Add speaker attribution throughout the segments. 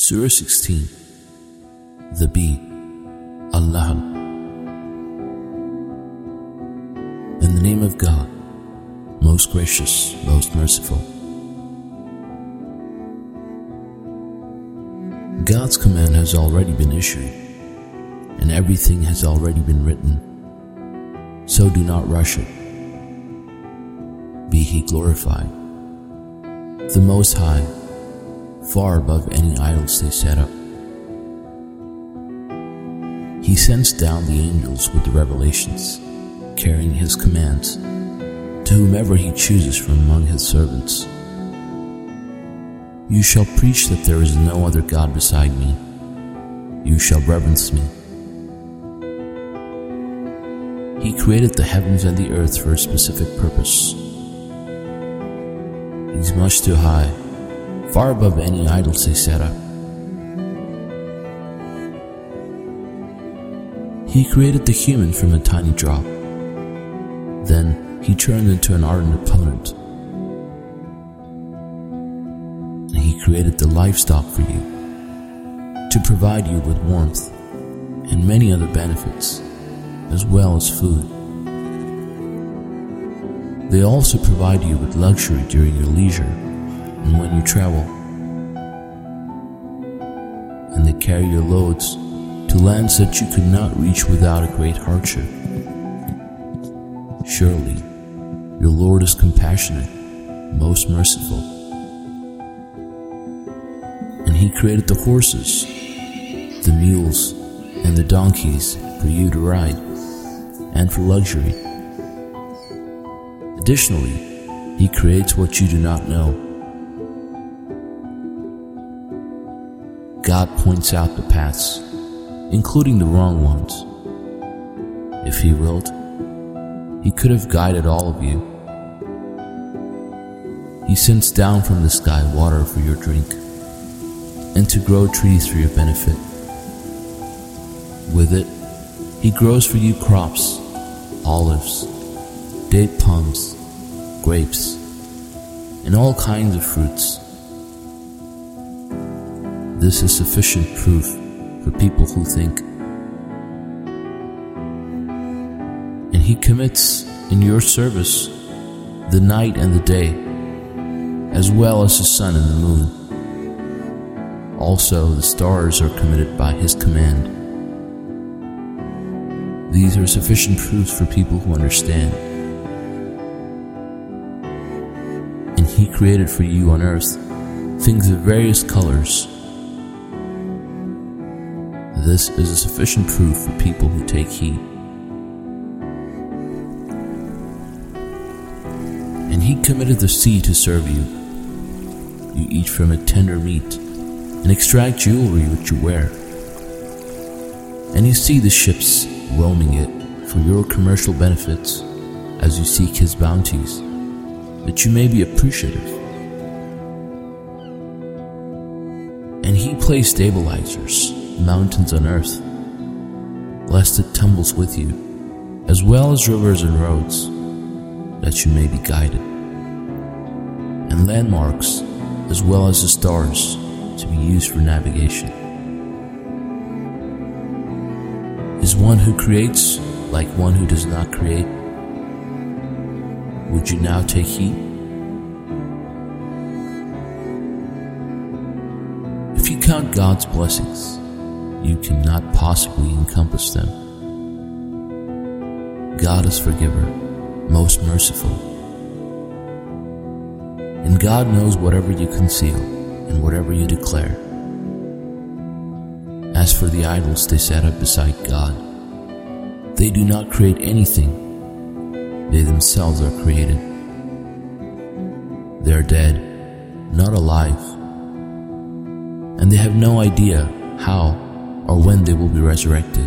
Speaker 1: Surah 16 The Bee Allah In the name of God, most gracious, most merciful. God's command has already been issued, and everything has already been written. So do not rush it. Be He glorified. The Most High far above any idols they set up. He sends down the angels with the revelations, carrying his commands, to whomever he chooses from among his servants. You shall preach that there is no other God beside me. You shall reverence me. He created the heavens and the earth for a specific purpose. He's much too high far above any idols they set up. He created the human from a tiny drop. Then he turned into an ardent opponent. And he created the livestock for you to provide you with warmth and many other benefits, as well as food. They also provide you with luxury during your leisure and when you travel. And they carry your loads to lands that you could not reach without a great hardship. Surely, your Lord is compassionate, most merciful. And He created the horses, the mules, and the donkeys for you to ride, and for luxury. Additionally, He creates what you do not know God points out the paths, including the wrong ones. If He willed, He could have guided all of you. He sends down from the sky water for your drink, and to grow trees for your benefit. With it, He grows for you crops, olives, date palms, grapes, and all kinds of fruits this is sufficient proof for people who think. And He commits in your service the night and the day, as well as the sun and the moon. Also, the stars are committed by His command. These are sufficient proofs for people who understand. And He created for you on earth things of various colors this is a sufficient proof for people who take heed. And he committed the sea to serve you. You eat from it tender meat, and extract jewelry which you wear. And you see the ships roaming it for your commercial benefits as you seek his bounties, that you may be appreciative. And he placed stabilizers mountains on earth, lest it tumbles with you, as well as rivers and roads, that you may be guided, and landmarks, as well as the stars, to be used for navigation. Is one who creates like one who does not create? Would you now take heed? If you count God's blessings, you cannot possibly encompass them. God is forgiver, most merciful. And God knows whatever you conceal and whatever you declare. As for the idols they set up beside God, they do not create anything, they themselves are created. They are dead, not alive, and they have no idea how or when they will be resurrected.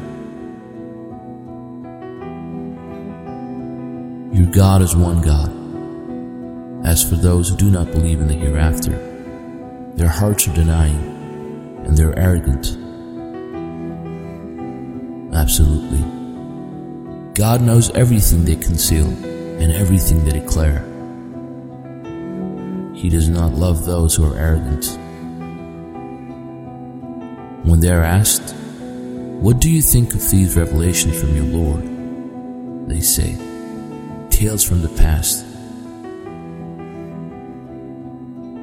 Speaker 1: Your God is one God. As for those who do not believe in the hereafter, their hearts are denying and they're arrogant. Absolutely. God knows everything they conceal and everything they declare. He does not love those who are arrogant When they are asked, What do you think of these revelations from your Lord? They say, Tales from the past.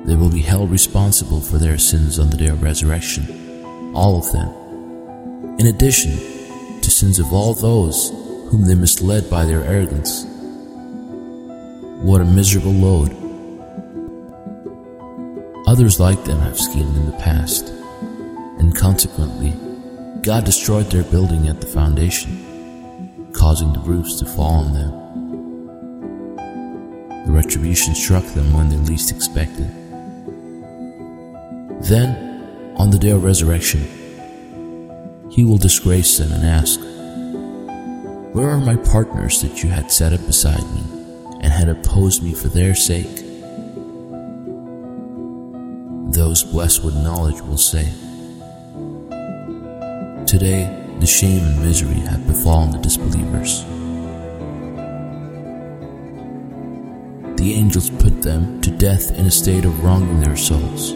Speaker 1: They will be held responsible for their sins on the day of resurrection, all of them, in addition to sins of all those whom they misled by their arrogance. What a miserable load. Others like them have schemed in the past, and consequently, God destroyed their building at the foundation, causing the roofs to fall on them. The retribution struck them when they least expected. Then, on the day of resurrection, he will disgrace them and ask, Where are my partners that you had set up beside me and had opposed me for their sake? Those blessed with knowledge will say, Today the shame and misery have befallen the disbelievers. The angels put them to death in a state of wronging their souls.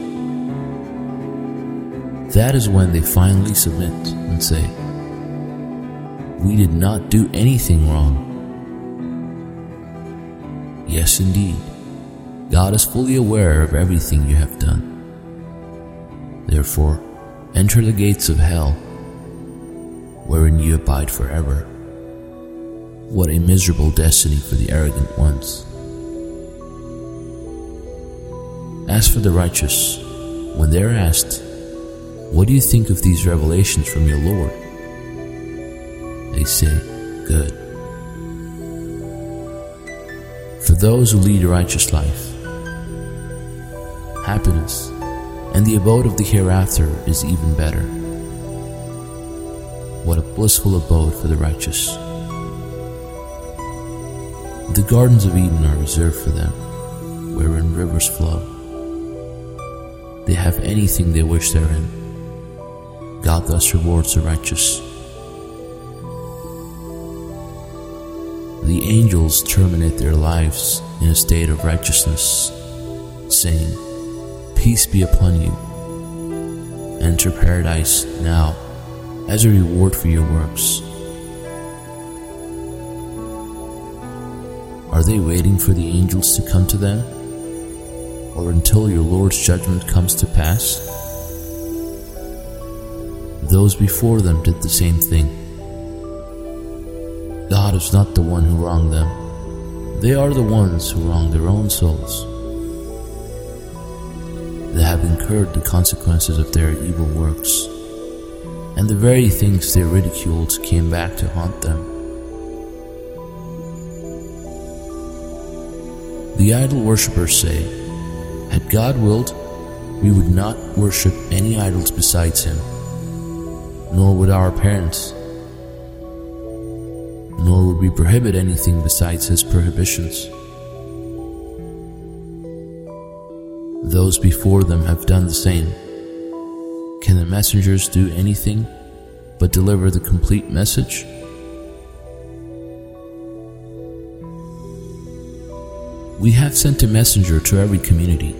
Speaker 1: That is when they finally submit and say, We did not do anything wrong. Yes, indeed, God is fully aware of everything you have done. Therefore, enter the gates of hell, wherein you abide forever. What a miserable destiny for the arrogant ones. As for the righteous, when they are asked, what do you think of these revelations from your Lord? They say, Good. For those who lead a righteous life, happiness and the abode of the hereafter is even better. What a blissful abode for the righteous. The gardens of Eden are reserved for them, wherein rivers flow. They have anything they wish therein. God thus rewards the righteous. The angels terminate their lives in a state of righteousness, saying, Peace be upon you. Enter paradise now as a reward for your works. Are they waiting for the angels to come to them? Or until your Lord's judgment comes to pass? Those before them did the same thing. God is not the one who wronged them. They are the ones who wronged their own souls. They have incurred the consequences of their evil works, and the very things they ridiculed came back to haunt them. The idol worshippers say, Had God willed, we would not worship any idols besides Him nor would our parents, nor would we prohibit anything besides his prohibitions. Those before them have done the same. Can the messengers do anything but deliver the complete message? We have sent a messenger to every community,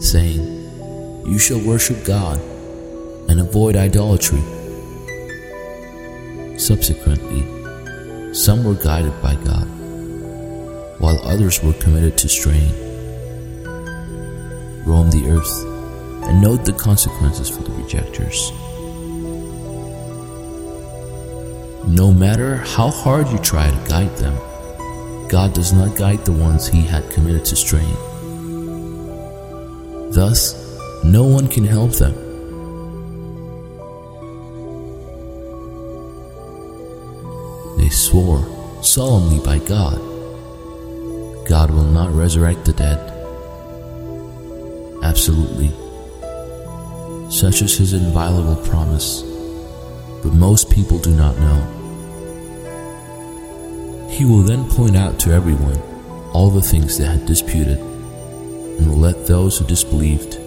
Speaker 1: saying, You shall worship God and avoid idolatry. Subsequently, some were guided by God, while others were committed to straying. Roam the earth and note the consequences for the rejectors. No matter how hard you try to guide them, God does not guide the ones he had committed to straying. Thus, no one can help them They swore solemnly by God, God will not resurrect the dead. Absolutely. Such is his inviolable promise, but most people do not know. He will then point out to everyone all the things they had disputed, and will let those who disbelieved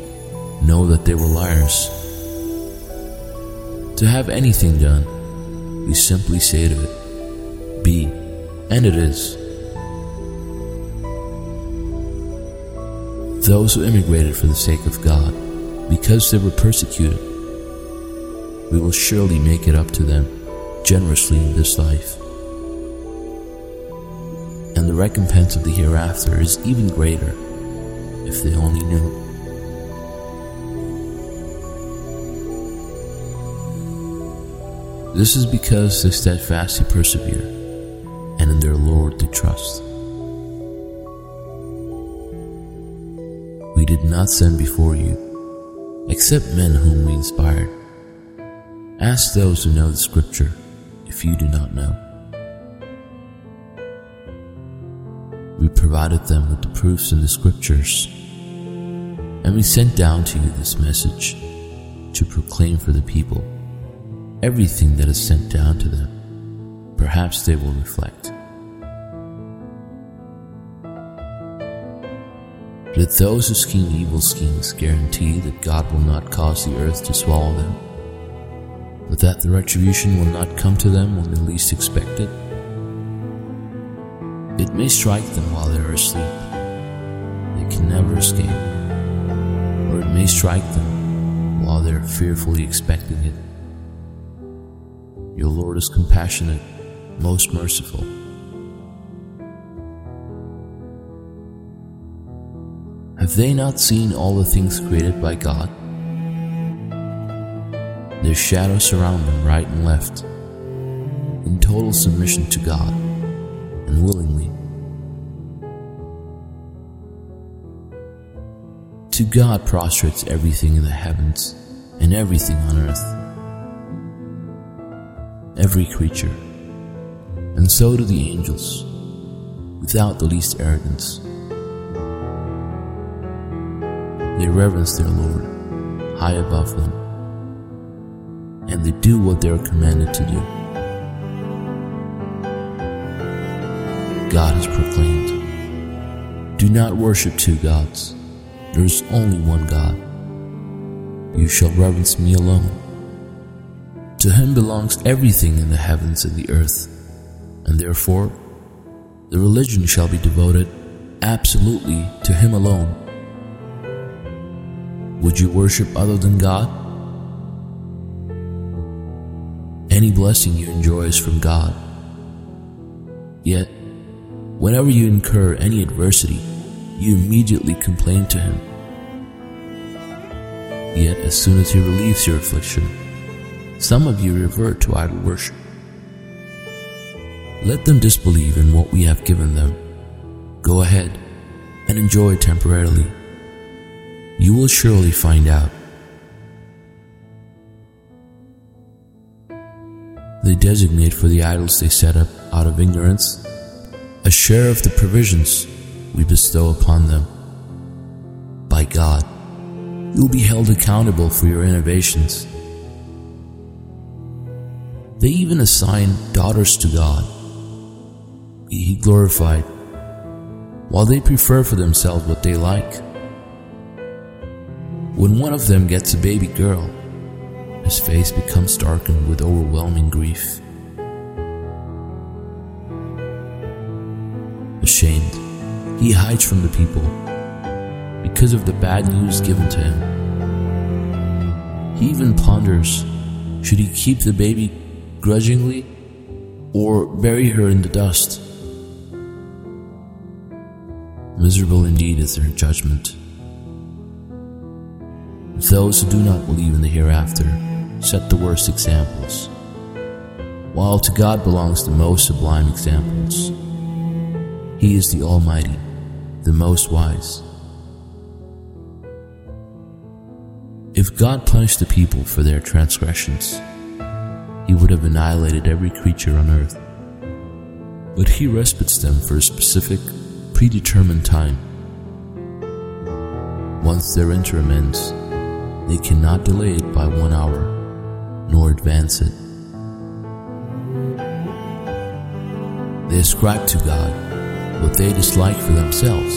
Speaker 1: know that they were liars. To have anything done, we simply say to it, be, and it is. Those who immigrated for the sake of God, because they were persecuted, we will surely make it up to them generously in this life. And the recompense of the hereafter is even greater if they only knew. This is because they steadfastly persevere, and in their Lord they trust. We did not send before you, except men whom we inspired. Ask those who know the Scripture, if you do not know. We provided them with the proofs in the Scriptures, and we sent down to you this message to proclaim for the people everything that is sent down to them. Perhaps they will reflect. Let those who scheme evil schemes guarantee that God will not cause the earth to swallow them, but that the retribution will not come to them when they least expect it. It may strike them while they are asleep. They can never escape. Or it may strike them while they are fearfully expecting it. Your Lord is compassionate, most merciful. Have they not seen all the things created by God? Their shadows surround them right and left, in total submission to God and willingly. To God prostrates everything in the heavens and everything on earth every creature, and so do the angels, without the least arrogance. They reverence their Lord, high above them, and they do what they are commanded to do. God has proclaimed, Do not worship two gods, there is only one God. You shall reverence me alone. To him belongs everything in the heavens and the earth, and therefore the religion shall be devoted absolutely to him alone. Would you worship other than God? Any blessing you enjoy is from God. Yet, whenever you incur any adversity, you immediately complain to Him. Yet, as soon as He relieves your affliction, some of you revert to idol worship. Let them disbelieve in what we have given them. Go ahead and enjoy temporarily. You will surely find out. They designate for the idols they set up out of ignorance a share of the provisions we bestow upon them. By God, you will be held accountable for your innovations. They even assign daughters to God. He glorified, while they prefer for themselves what they like. When one of them gets a baby girl, his face becomes darkened with overwhelming grief. Ashamed, he hides from the people because of the bad news given to him. He even ponders should he keep the baby grudgingly or bury her in the dust. Miserable indeed is their judgment. Those who do not believe in the hereafter set the worst examples, while to God belongs the most sublime examples. He is the Almighty, the Most Wise. If God punished the people for their transgressions, he would have annihilated every creature on earth. But he respites them for a specific, predetermined time. Once their interim ends, they cannot delay it by one hour, nor advance it. They ascribe to God what they dislike for themselves,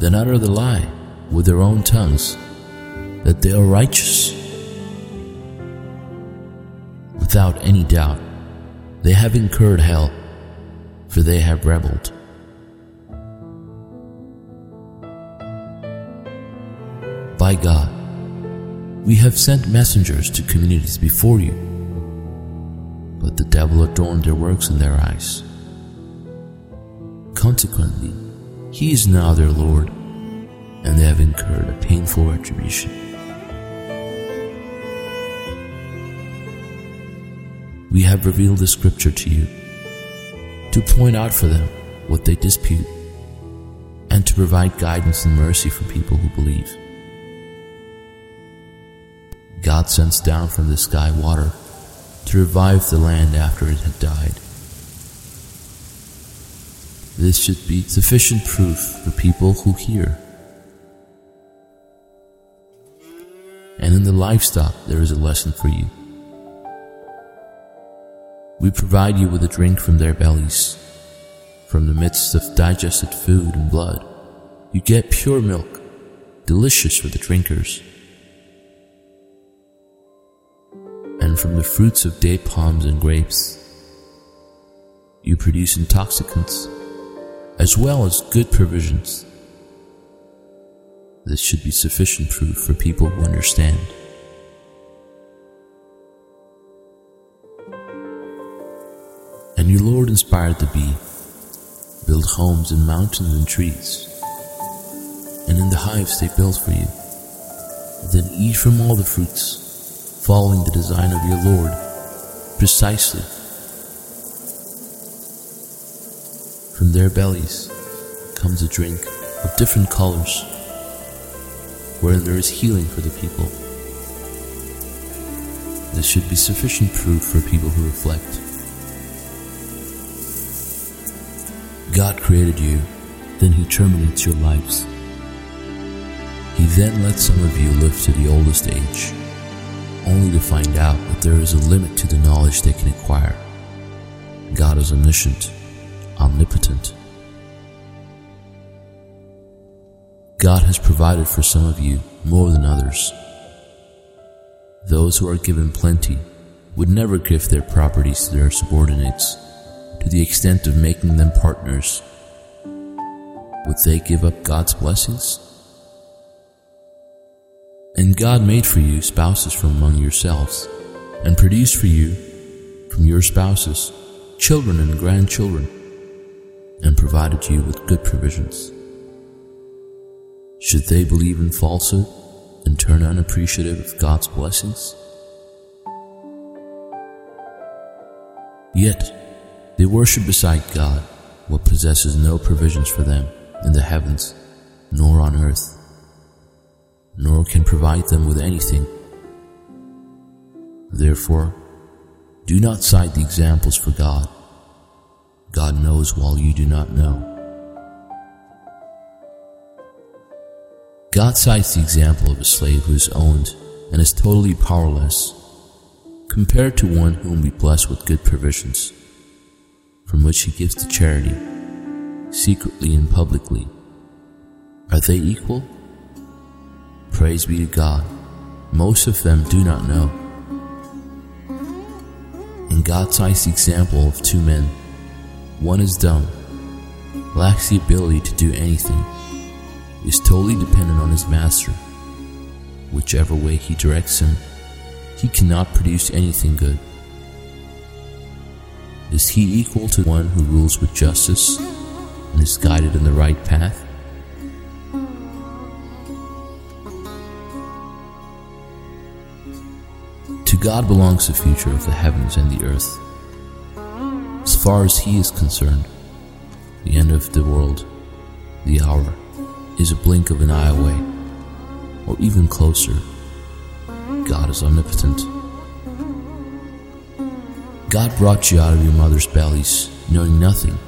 Speaker 1: then utter the lie with their own tongues that they are righteous Without any doubt, they have incurred hell, for they have rebelled. By God, We have sent messengers to communities before you, but the devil adorned their works in their eyes. Consequently, he is now their Lord, and they have incurred a painful retribution. We have revealed the scripture to you to point out for them what they dispute and to provide guidance and mercy for people who believe. God sends down from the sky water to revive the land after it had died. This should be sufficient proof for people who hear. And in the livestock, there is a lesson for you. We provide you with a drink from their bellies. From the midst of digested food and blood, you get pure milk, delicious for the drinkers. And from the fruits of date palms and grapes, you produce intoxicants, as well as good provisions. This should be sufficient proof for people who understand. And your Lord inspired the bee, build homes in mountains and trees, and in the hives they built for you. Then eat from all the fruits, following the design of your Lord, precisely. From their bellies comes a drink of different colors, wherein there is healing for the people. This should be sufficient proof for people who reflect. God created you, then He terminates your lives. He then lets some of you live to the oldest age, only to find out that there is a limit to the knowledge they can acquire. God is omniscient, omnipotent. God has provided for some of you more than others. Those who are given plenty would never give their properties to their subordinates to the extent of making them partners, would they give up God's blessings? And God made for you spouses from among yourselves, and produced for you from your spouses children and grandchildren, and provided you with good provisions. Should they believe in falsehood and turn unappreciative of God's blessings? Yet, they worship beside God what possesses no provisions for them in the heavens nor on earth, nor can provide them with anything. Therefore, do not cite the examples for God. God knows while you do not know. God cites the example of a slave who is owned and is totally powerless, compared to one whom we bless with good provisions from which he gives to charity, secretly and publicly. Are they equal? Praise be to God. Most of them do not know. And God cites the example of two men. One is dumb, lacks the ability to do anything, is totally dependent on his master. Whichever way he directs him, he cannot produce anything good. Is he equal to one who rules with justice and is guided in the right path? God belongs the future of the heavens and the earth. As far as He is concerned, the end of the world, the hour, is a blink of an eye away, or even closer. God is omnipotent. God brought you out of your mother's bellies, knowing nothing,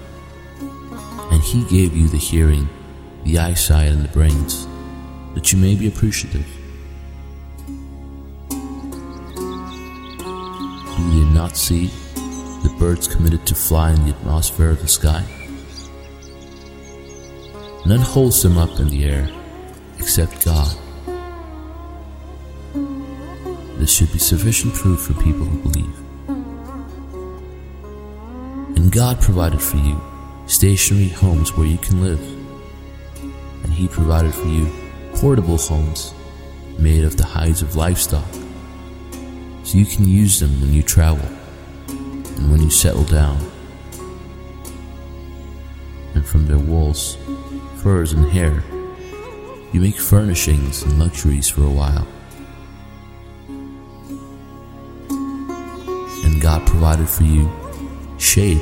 Speaker 1: and He gave you the hearing, the eyesight, and the brains, that you may be appreciative. Not see the birds committed to fly in the atmosphere of the sky? None holds them up in the air except God. This should be sufficient proof for people who believe. And God provided for you stationary homes where you can live. And He provided for you portable homes made of the hides of livestock, so you can use them when you travel and when you settle down. And from their wools, furs, and hair, you make furnishings and luxuries for a while. And God provided for you shade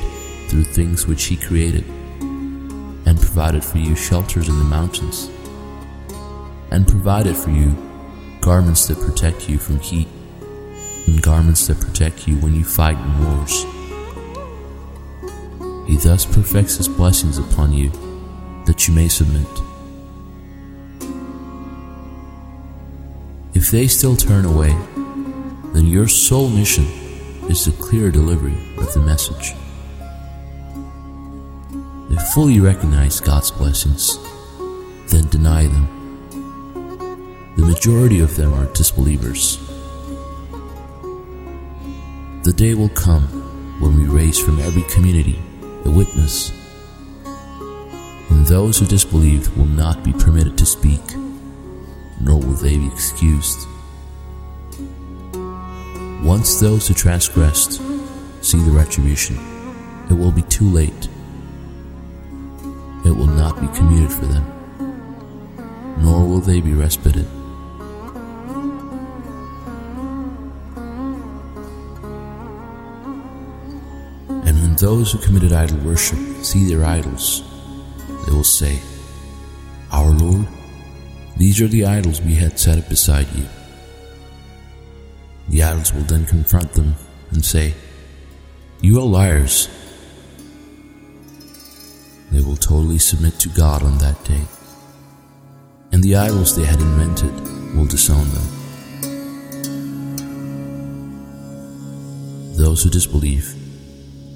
Speaker 1: through things which He created, and provided for you shelters in the mountains, and provided for you garments that protect you from heat, and garments that protect you when you fight in wars. He thus perfects His blessings upon you that you may submit. If they still turn away, then your sole mission is the clear delivery of the message. They fully recognize God's blessings, then deny them. The majority of them are disbelievers. The day will come when we raise from every community a witness, and those who disbelieved will not be permitted to speak, nor will they be excused. Once those who transgressed see the retribution, it will be too late. It will not be commuted for them, nor will they be respited. Those who committed idol worship see their idols, they will say, Our Lord, these are the idols we had set up beside you. The idols will then confront them and say, You are liars. They will totally submit to God on that day, and the idols they had invented will disown them. Those who disbelieve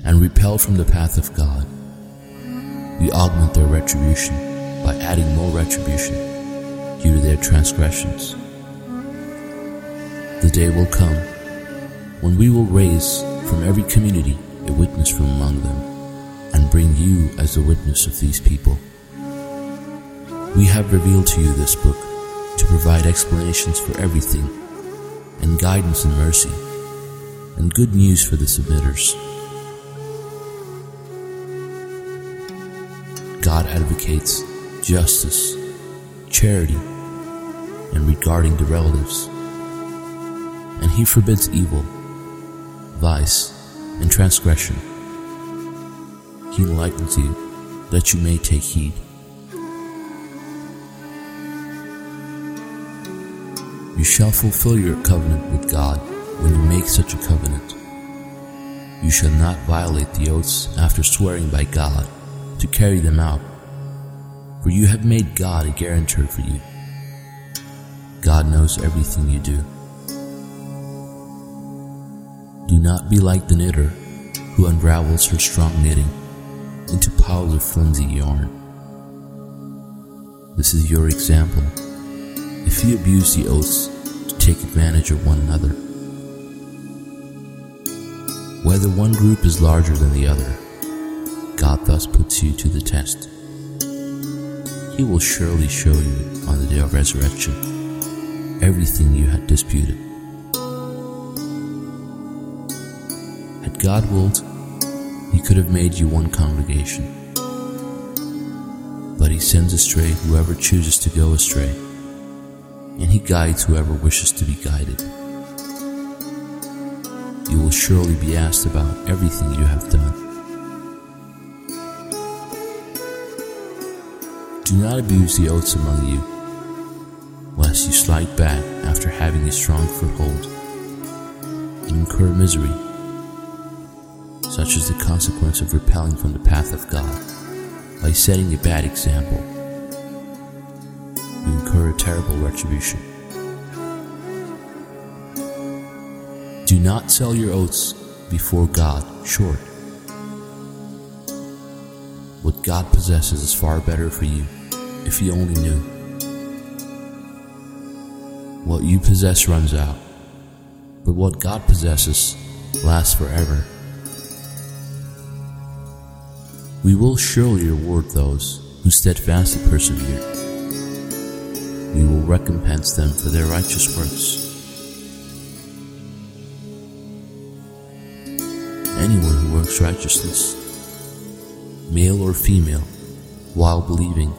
Speaker 1: and repel from the path of God, we augment their retribution by adding more retribution due to their transgressions. The day will come when we will raise from every community a witness from among them and bring you as a witness of these people. We have revealed to you this book to provide explanations for everything and guidance and mercy and good news for the submitters. God advocates justice, charity, and regarding the relatives and he forbids evil, vice, and transgression. He enlightens you that you may take heed. You shall fulfill your covenant with God when you make such a covenant. You shall not violate the oaths after swearing by God to carry them out, for you have made God a guarantor for you. God knows everything you do. Do not be like the knitter who unravels her strong knitting into piles of flimsy yarn. This is your example. If you abuse the oaths to take advantage of one another, whether one group is larger than the other, God thus puts you to the test. He will surely show you on the day of resurrection everything you had disputed. Had God willed, He could have made you one congregation. But He sends astray whoever chooses to go astray, and He guides whoever wishes to be guided. You will surely be asked about everything you have done. Do not abuse the oaths among you, lest you slide back after having a strong foothold and incur misery such as the consequence of repelling from the path of God by setting a bad example. You incur a terrible retribution. Do not sell your oaths before God short. What God possesses is far better for you if you only knew. What you possess runs out, but what God possesses lasts forever. We will surely reward those who steadfastly persevere. we will recompense them for their righteous works. Anyone who works righteousness, male or female, while believing,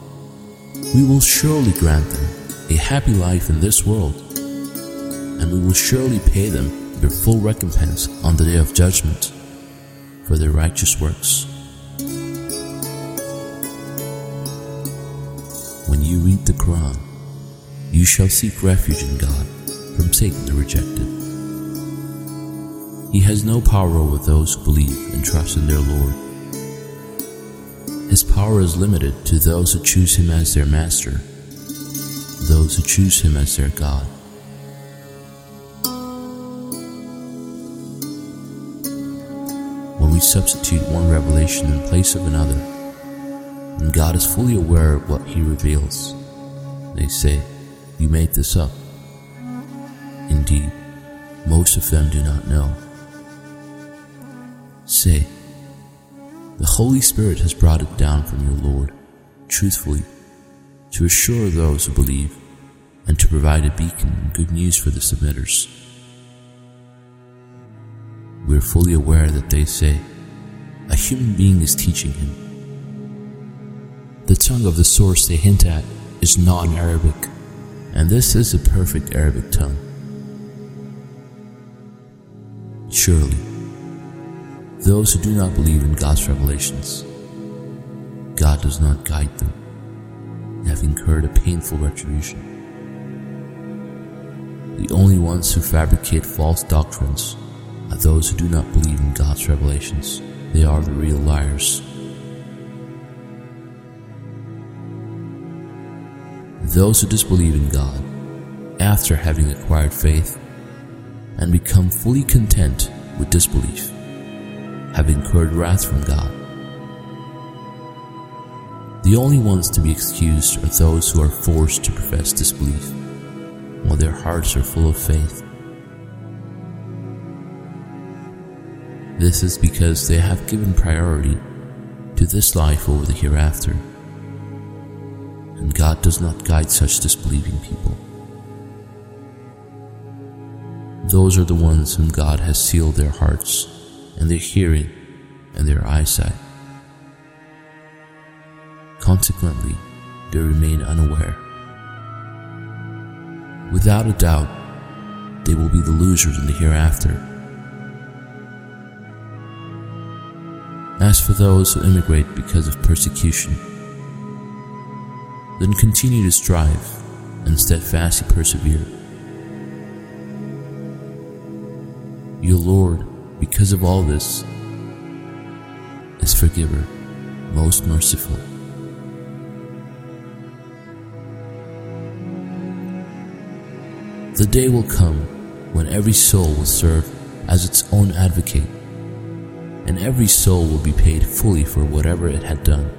Speaker 1: we will surely grant them a happy life in this world, and we will surely pay them their full recompense on the day of judgment for their righteous works. When you read the Quran, you shall seek refuge in God from Satan the rejected. He has no power over those who believe and trust in their Lord. His power is limited to those who choose him as their master, those who choose him as their God. When we substitute one revelation in place of another, and God is fully aware of what he reveals, they say, You made this up. Indeed, most of them do not know. Say, The Holy Spirit has brought it down from your Lord, truthfully, to assure those who believe and to provide a beacon and good news for the submitters. We are fully aware that they say, a human being is teaching him. The tongue of the source they hint at is non Arabic, and this is a perfect Arabic tongue. Surely, those who do not believe in God's revelations, God does not guide them, have incurred a painful retribution. The only ones who fabricate false doctrines are those who do not believe in God's revelations. They are the real liars. Those who disbelieve in God, after having acquired faith, and become fully content with disbelief, have incurred wrath from God. The only ones to be excused are those who are forced to profess disbelief, while their hearts are full of faith. This is because they have given priority to this life over the hereafter. And God does not guide such disbelieving people. Those are the ones whom God has sealed their hearts and their hearing and their eyesight. Consequently, they remain unaware. Without a doubt, they will be the losers in the hereafter. As for those who immigrate because of persecution, then continue to strive and steadfastly persevere. Your Lord, because of all this, is forgiver, most merciful. The day will come when every soul will serve as its own advocate and every soul will be paid fully for whatever it had done,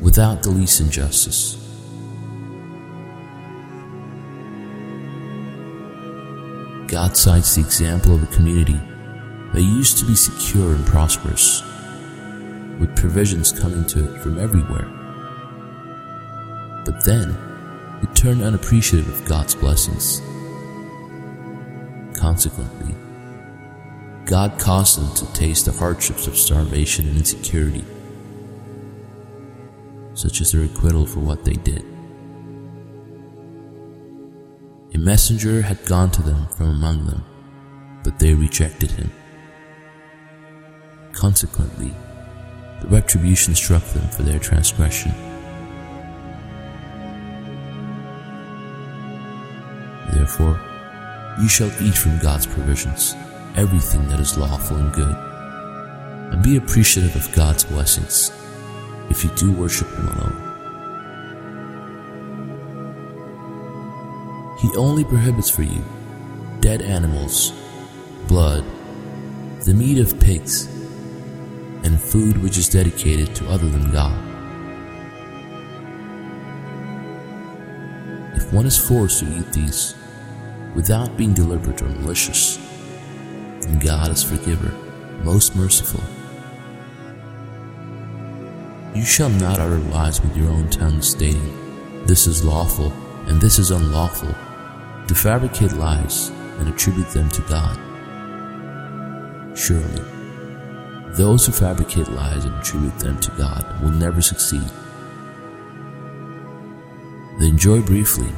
Speaker 1: without the least injustice. God cites the example of a community that used to be secure and prosperous, with provisions coming to it from everywhere. But then, it turned unappreciative of God's blessings. Consequently, God caused them to taste the hardships of starvation and insecurity, such as their acquittal for what they did. A messenger had gone to them from among them, but they rejected him. Consequently, the retribution struck them for their transgression. Therefore, you shall eat from God's provisions everything that is lawful and good, and be appreciative of God's blessings if you do worship Him alone. He only prohibits for you dead animals, blood, the meat of pigs, and food which is dedicated to other than God. If one is forced to eat these without being deliberate or malicious, and God is forgiver, most merciful. You shall not utter lies with your own tongue, stating, This is lawful, and this is unlawful, to fabricate lies and attribute them to God. Surely, those who fabricate lies and attribute them to God will never succeed. They enjoy briefly,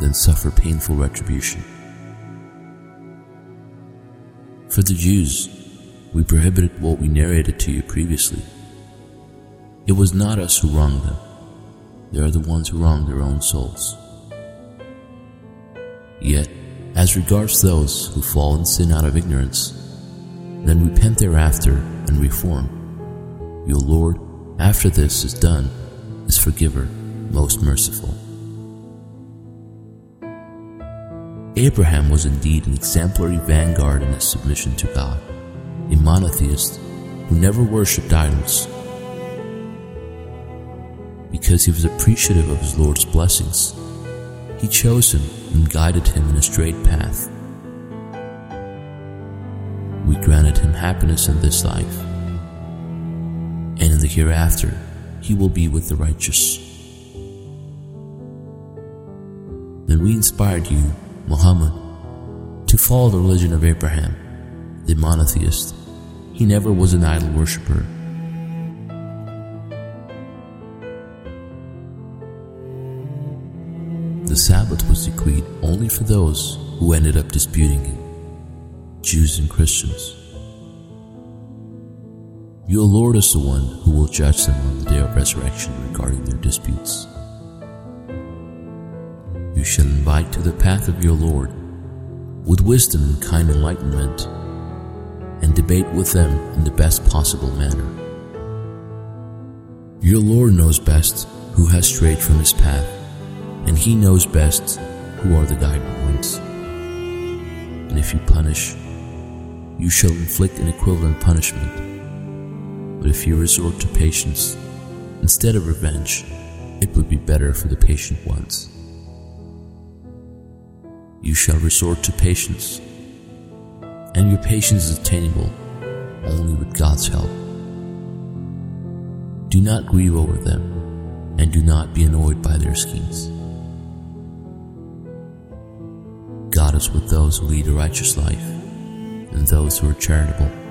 Speaker 1: then suffer painful retribution. For the Jews, we prohibited what we narrated to you previously. It was not us who wronged them. They are the ones who wrong their own souls. Yet, as regards those who fall in sin out of ignorance, then repent thereafter and reform. Your Lord, after this is done, is forgiver, most merciful. Abraham was indeed an exemplary vanguard in his submission to God, a monotheist who never worshipped idols. Because he was appreciative of his Lord's blessings, he chose him and guided him in a straight path. We granted him happiness in this life, and in the hereafter he will be with the righteous. Then we inspired you Muhammad, to follow the religion of Abraham, the monotheist. He never was an idol worshipper. The Sabbath was decreed only for those who ended up disputing it Jews and Christians. Your Lord is the one who will judge them on the day of resurrection regarding their disputes you shall invite to the path of your Lord, with wisdom and kind enlightenment, and debate with them in the best possible manner. Your Lord knows best who has strayed from his path, and he knows best who are the guiding ones. And if you punish, you shall inflict an equivalent punishment. But if you resort to patience instead of revenge, it would be better for the patient ones you shall resort to patience, and your patience is attainable only with God's help. Do not grieve over them, and do not be annoyed by their schemes. God is with those who lead a righteous life and those who are charitable.